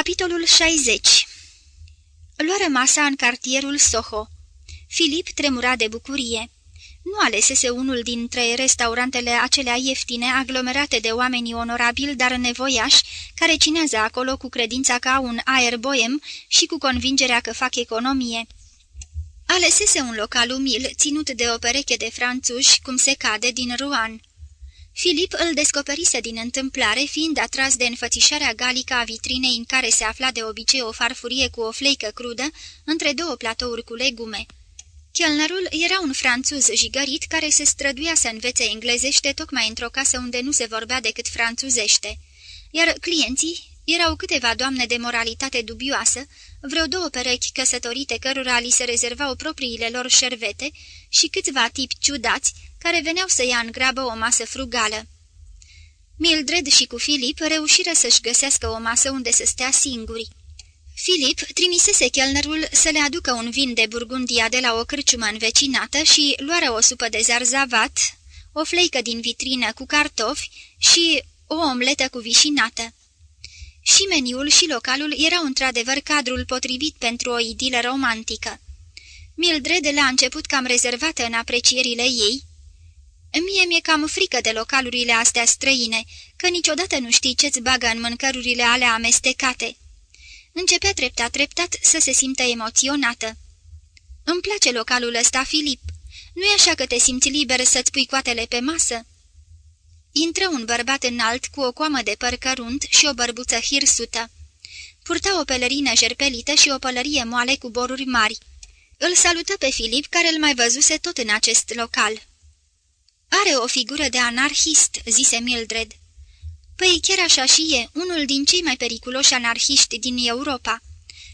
Capitolul 60 Luară masa în cartierul Soho. Filip tremura de bucurie. Nu alesese unul dintre restaurantele acelea ieftine, aglomerate de oamenii onorabili, dar nevoiași, care cinează acolo cu credința ca un aer boem și cu convingerea că fac economie. Alesese un local umil, ținut de o pereche de franțuși, cum se cade, din Rouen. Filip îl descoperise din întâmplare, fiind atras de înfățișarea galică a vitrinei în care se afla de obicei o farfurie cu o fleică crudă, între două platouri cu legume. Chelnerul era un franțuz jigărit care se străduia să învețe englezește tocmai într-o casă unde nu se vorbea decât franțuzește, iar clienții erau câteva doamne de moralitate dubioasă, vreo două perechi căsătorite cărora li se rezervau propriile lor șervete și câțiva tipi ciudați care veneau să ia în grabă o masă frugală. Mildred și cu Filip reușiră să-și găsească o masă unde să stea singuri. Filip trimisese chelnerul să le aducă un vin de Burgundia de la o cârciumă învecinată și luară o supă de zarzavat, o fleică din vitrină cu cartofi și o omletă cu vișinată. Și meniul și localul erau într-adevăr cadrul potrivit pentru o idilă romantică. Mildred la început cam rezervată în aprecierile ei. Mie mi-e cam frică de localurile astea străine, că niciodată nu știi ce-ți bagă în mâncărurile alea amestecate. Începea treptat-treptat să se simtă emoționată. Îmi place localul ăsta, Filip. Nu-i așa că te simți liber să-ți pui coatele pe masă?" Intră un bărbat înalt cu o coamă de păr cărunt și o bărbuță hirsută. Purta o pelerină jerpelită și o pălărie moale cu boruri mari. Îl salută pe Filip, care îl mai văzuse tot în acest local. Are o figură de anarhist," zise Mildred. Păi chiar așa și e, unul din cei mai periculoși anarhiști din Europa.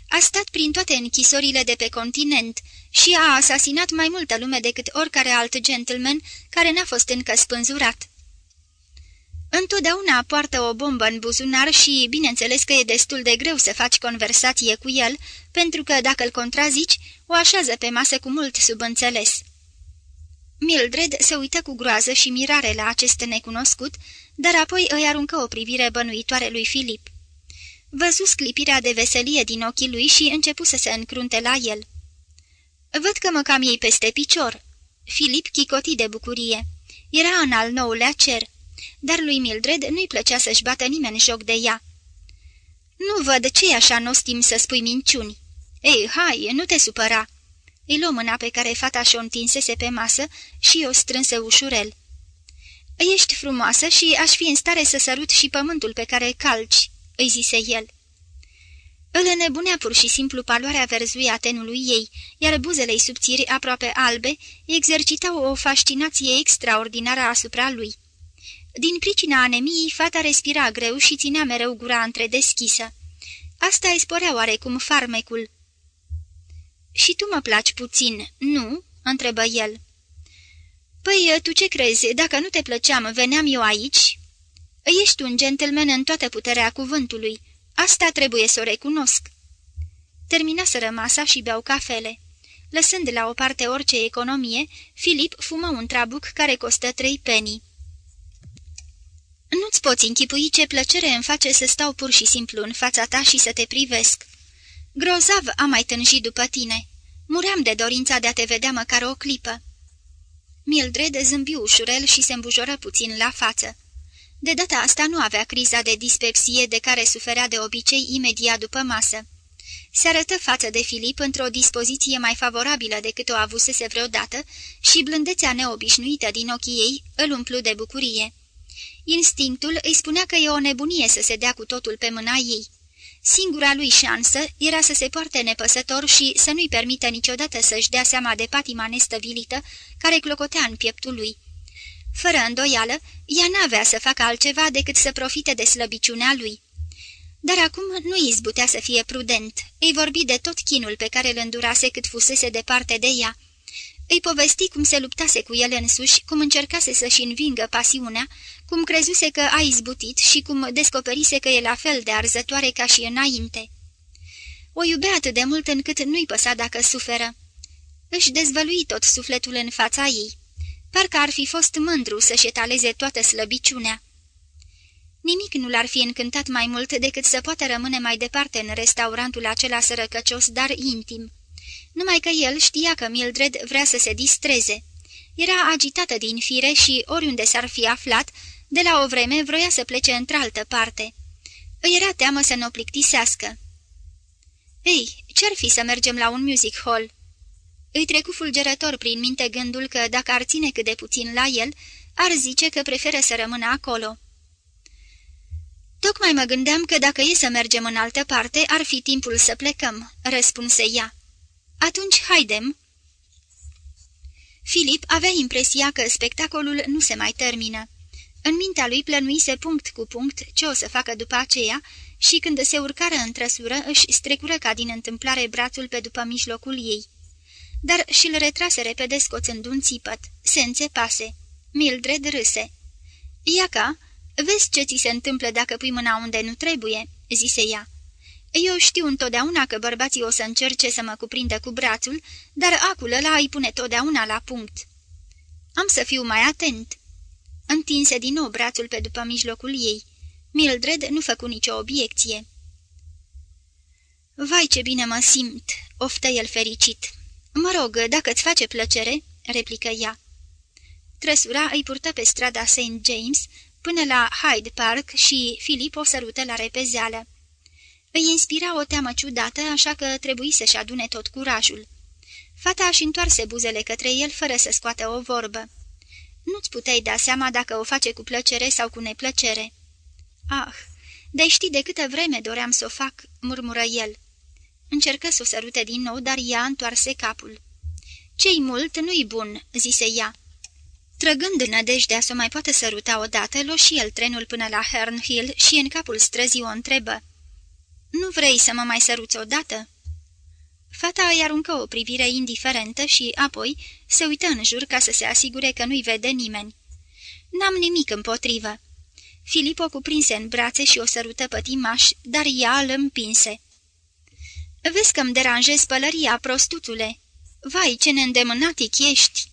A stat prin toate închisorile de pe continent și a asasinat mai multă lume decât oricare alt gentleman care n-a fost încă spânzurat. Întotdeauna poartă o bombă în buzunar și, bineînțeles că e destul de greu să faci conversație cu el, pentru că, dacă îl contrazici, o așează pe masă cu mult subînțeles. Mildred se uită cu groază și mirare la acest necunoscut, dar apoi îi aruncă o privire bănuitoare lui Filip. Văzu sclipirea de veselie din ochii lui și începu să se încrunte la el. Văd că mă cam iei peste picior." Filip chicoti de bucurie. Era în al nouălea cer dar lui Mildred nu-i plăcea să-și bată nimeni joc de ea. Nu văd ce așa nostim să spui minciuni." Ei, hai, nu te supăra!" Îi luă mâna pe care fata și-o întinsese pe masă și o strânse ușurel. Ești frumoasă și aș fi în stare să sărut și pământul pe care calci," îi zise el. Îl înnebunea pur și simplu paloarea verzuie a tenului ei, iar buzele-i subțiri aproape albe exercitau o fascinație extraordinară asupra lui. Din pricina anemiei, fata respira greu și ținea mereu gura întredeschisă. Asta îi sporea oarecum farmecul. Și tu mă placi puțin, nu?" întrebă el. Păi, tu ce crezi, dacă nu te plăceam, veneam eu aici?" Ești un gentleman în toată puterea cuvântului. Asta trebuie să o recunosc." Termina să rămasa și beau cafele. Lăsând la o parte orice economie, Filip fumă un trabuc care costă trei penii. Nu-ți poți închipui ce plăcere îmi face să stau pur și simplu în fața ta și să te privesc. Grozav am mai tânjit după tine. Muream de dorința de a te vedea măcar o clipă." Mildred zâmbi ușurel și se îmbujoră puțin la față. De data asta nu avea criza de dispepsie de care suferea de obicei imediat după masă. Se arătă față de Filip într-o dispoziție mai favorabilă decât o avusese vreodată și blândețea neobișnuită din ochii ei îl umplu de bucurie. Instinctul îi spunea că e o nebunie să se dea cu totul pe mâna ei. Singura lui șansă era să se poarte nepăsător și să nu-i permită niciodată să-și dea seama de patima nestăvilită care clocotea în pieptul lui. Fără îndoială, ea n-avea să facă altceva decât să profite de slăbiciunea lui. Dar acum nu izbutea să fie prudent. Îi vorbi de tot chinul pe care îl îndurase cât fusese departe de ea. Îi povesti cum se luptase cu el însuși, cum încercase să-și învingă pasiunea, cum crezuse că a izbutit și cum descoperise că e la fel de arzătoare ca și înainte. O iubea atât de mult încât nu-i păsa dacă suferă. Își dezvălui tot sufletul în fața ei. Parcă ar fi fost mândru să-și etaleze toată slăbiciunea. Nimic nu l-ar fi încântat mai mult decât să poată rămâne mai departe în restaurantul acela sărăcăcios, dar intim. Numai că el știa că Mildred vrea să se distreze. Era agitată din fire și, oriunde s-ar fi aflat, de la o vreme vroia să plece într-altă parte. Îi era teamă să nu o plictisească. Ei, ce-ar fi să mergem la un music hall?" Îi trecu fulgerător prin minte gândul că, dacă ar ține cât de puțin la el, ar zice că preferă să rămână acolo. Tocmai mă gândeam că dacă e să mergem în altă parte, ar fi timpul să plecăm," răspunse ea. Atunci haidem." Filip avea impresia că spectacolul nu se mai termină. În mintea lui plănuise punct cu punct ce o să facă după aceea și când se urcară în trăsură își strecură ca din întâmplare brațul pe după mijlocul ei. Dar și-l retrase repede scoțând un țipăt. Se înțepase. Mildred râse. Iaca, vezi ce ți se întâmplă dacă pui mâna unde nu trebuie?" zise ea. Eu știu întotdeauna că bărbații o să încerce să mă cuprindă cu brațul, dar acul ăla îi pune totdeauna la punct. Am să fiu mai atent." Întinse din nou brațul pe după mijlocul ei. Mildred nu făcu nicio obiecție. Vai ce bine mă simt!" oftă el fericit. Mă rog, dacă-ți face plăcere," replică ea. Trăsura îi purtă pe strada St. James până la Hyde Park și Filip o sărută la repezeală. Îi inspira o teamă ciudată, așa că trebuie să-și adune tot curajul. Fata își întoarse buzele către el fără să scoată o vorbă. Nu-ți puteai da seama dacă o face cu plăcere sau cu neplăcere." Ah, de știi de câtă vreme doream să o fac," murmură el. Încercă să o sărute din nou, dar ea întoarse capul. Ce-i mult, nu-i bun," zise ea. Trăgând în nădejdea să o mai poată săruta odată, luă și el trenul până la Hern Hill și în capul străzii o întrebă. Nu vrei să mă mai săruți odată?" Fata îi aruncă o privire indiferentă și, apoi, se uită în jur ca să se asigure că nu-i vede nimeni. N-am nimic împotrivă." Filip o cuprinse în brațe și o sărută pătimaș, dar ea îl împinse. Vezi că-mi deranjezi pălăria, prostutule. Vai, ce neîndemânatic ești!"